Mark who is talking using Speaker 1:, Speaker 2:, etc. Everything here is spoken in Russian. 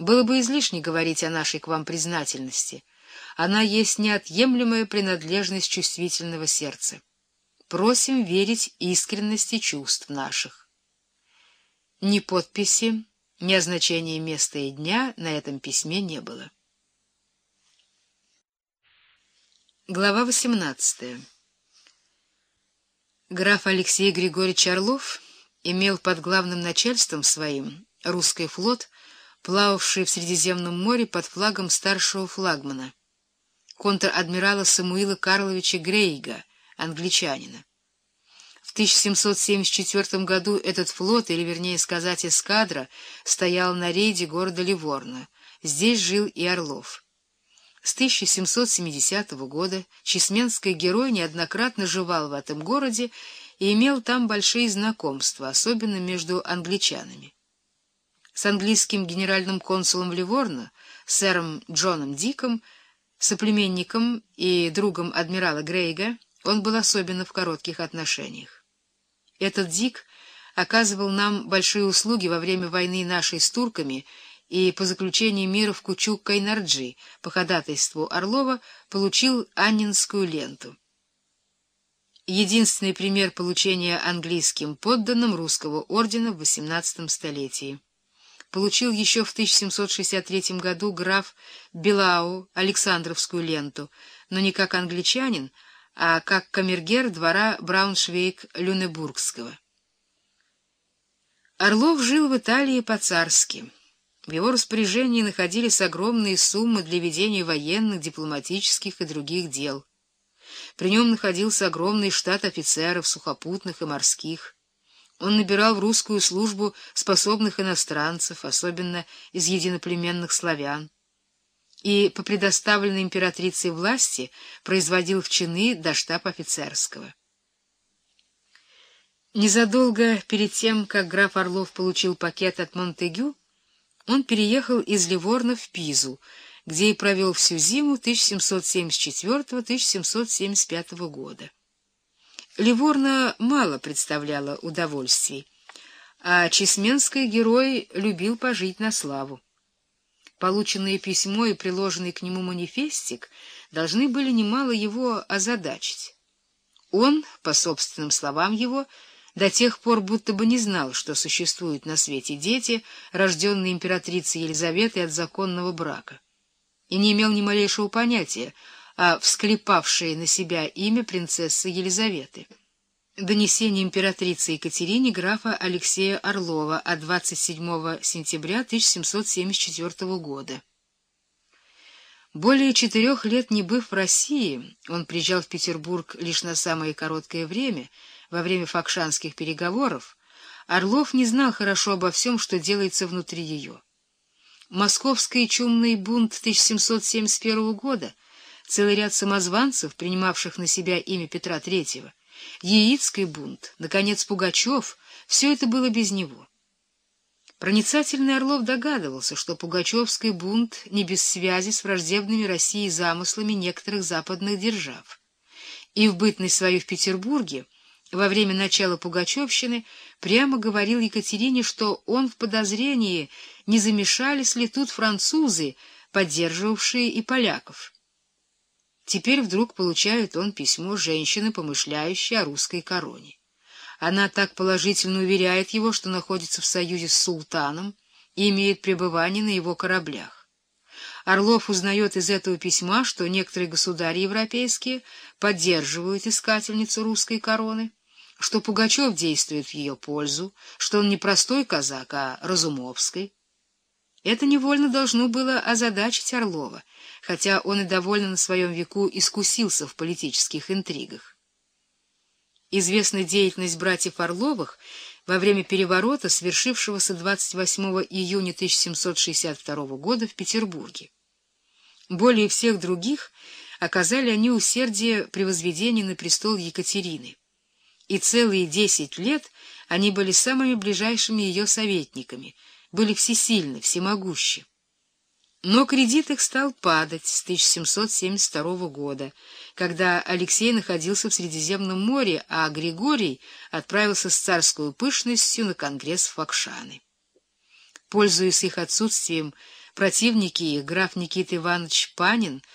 Speaker 1: Было бы излишне говорить о нашей к вам признательности. Она есть неотъемлемая принадлежность чувствительного сердца. Просим верить искренности чувств наших. Ни подписи, ни означения места и дня на этом письме не было. Глава 18. Граф Алексей Григорьевич Орлов имел под главным начальством своим русский флот, плававший в Средиземном море под флагом старшего флагмана, контр-адмирала Самуила Карловича Грейга, англичанина. В 1774 году этот флот, или вернее сказать эскадра, стоял на рейде города Ливорно. Здесь жил и Орлов. С 1770 года чесменский герой неоднократно жевал в этом городе и имел там большие знакомства, особенно между англичанами. С английским генеральным консулом в Ливорно, сэром Джоном Диком, соплеменником и другом адмирала Грейга, он был особенно в коротких отношениях. Этот Дик оказывал нам большие услуги во время войны нашей с турками и по заключении мира в Кучук-Кайнарджи по ходатайству Орлова получил Аннинскую ленту. Единственный пример получения английским подданным русского ордена в XVIII столетии. Получил еще в 1763 году граф Белау Александровскую ленту, но не как англичанин, а как камергер двора Брауншвейг-Люнебургского. Орлов жил в Италии по-царски. В его распоряжении находились огромные суммы для ведения военных, дипломатических и других дел. При нем находился огромный штат офицеров, сухопутных и морских. Он набирал в русскую службу способных иностранцев, особенно из единоплеменных славян, и по предоставленной императрицей власти производил в чины до штаб-офицерского. Незадолго перед тем, как граф Орлов получил пакет от Монтегю, он переехал из Ливорна в Пизу, где и провел всю зиму 1774-1775 года. Ливорна мало представляла удовольствий, а чесменский герой любил пожить на славу. Полученное письмо и приложенный к нему манифестик должны были немало его озадачить. Он, по собственным словам его, до тех пор будто бы не знал, что существуют на свете дети, рожденные императрицей Елизаветой от законного брака, и не имел ни малейшего понятия о всклепавшей на себя имя принцессы Елизаветы. Донесение императрицы Екатерине графа Алексея Орлова от 27 сентября 1774 года. Более четырех лет не быв в России, он приезжал в Петербург лишь на самое короткое время — во время факшанских переговоров, Орлов не знал хорошо обо всем, что делается внутри ее. Московский чумный бунт 1771 года, целый ряд самозванцев, принимавших на себя имя Петра III, Яицкий бунт, наконец, Пугачев — все это было без него. Проницательный Орлов догадывался, что Пугачевский бунт не без связи с враждебными России замыслами некоторых западных держав. И в бытность свою в Петербурге — во время начала Пугачевщины прямо говорил Екатерине, что он в подозрении, не замешались ли тут французы, поддерживавшие и поляков. Теперь вдруг получает он письмо женщины, помышляющей о русской короне. Она так положительно уверяет его, что находится в союзе с султаном и имеет пребывание на его кораблях. Орлов узнает из этого письма, что некоторые государи европейские поддерживают искательницу русской короны, что Пугачев действует в ее пользу, что он не простой казак, а Разумовский. Это невольно должно было озадачить Орлова, хотя он и довольно на своем веку искусился в политических интригах. Известна деятельность братьев Орловых во время переворота, свершившегося 28 июня 1762 года в Петербурге. Более всех других оказали они усердие при возведении на престол Екатерины и целые десять лет они были самыми ближайшими ее советниками, были всесильны, всемогущи. Но кредит их стал падать с 1772 года, когда Алексей находился в Средиземном море, а Григорий отправился с царской пышностью на конгресс в Факшаны. Пользуясь их отсутствием, Противники их, граф Никита Иванович Панин,